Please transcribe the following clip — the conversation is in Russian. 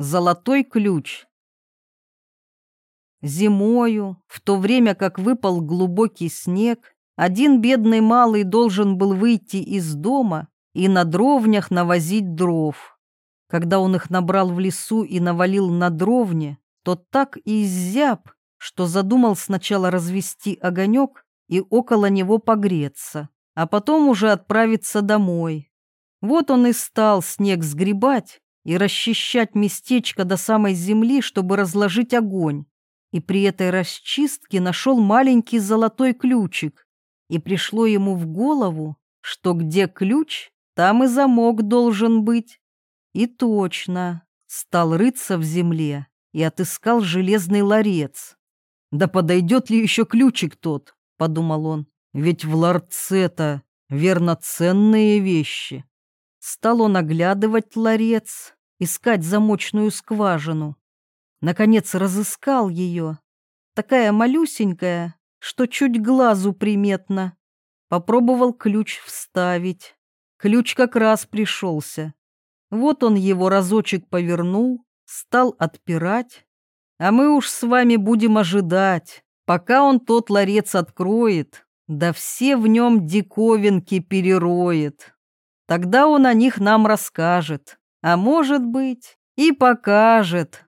Золотой ключ. Зимою, в то время как выпал глубокий снег, один бедный малый должен был выйти из дома и на дровнях навозить дров. Когда он их набрал в лесу и навалил на дровне, то так и изяб, что задумал сначала развести огонек и около него погреться, а потом уже отправиться домой. Вот он и стал снег сгребать и расчищать местечко до самой земли, чтобы разложить огонь. И при этой расчистке нашел маленький золотой ключик. И пришло ему в голову, что где ключ, там и замок должен быть. И точно, стал рыться в земле и отыскал железный ларец. «Да подойдет ли еще ключик тот?» — подумал он. «Ведь в ларце-то верно ценные вещи». Стал он оглядывать ларец, искать замочную скважину. Наконец разыскал ее. Такая малюсенькая, что чуть глазу приметно. Попробовал ключ вставить. Ключ как раз пришелся. Вот он его разочек повернул, стал отпирать. А мы уж с вами будем ожидать, пока он тот ларец откроет, да все в нем диковинки перероет. Тогда он о них нам расскажет, а может быть и покажет.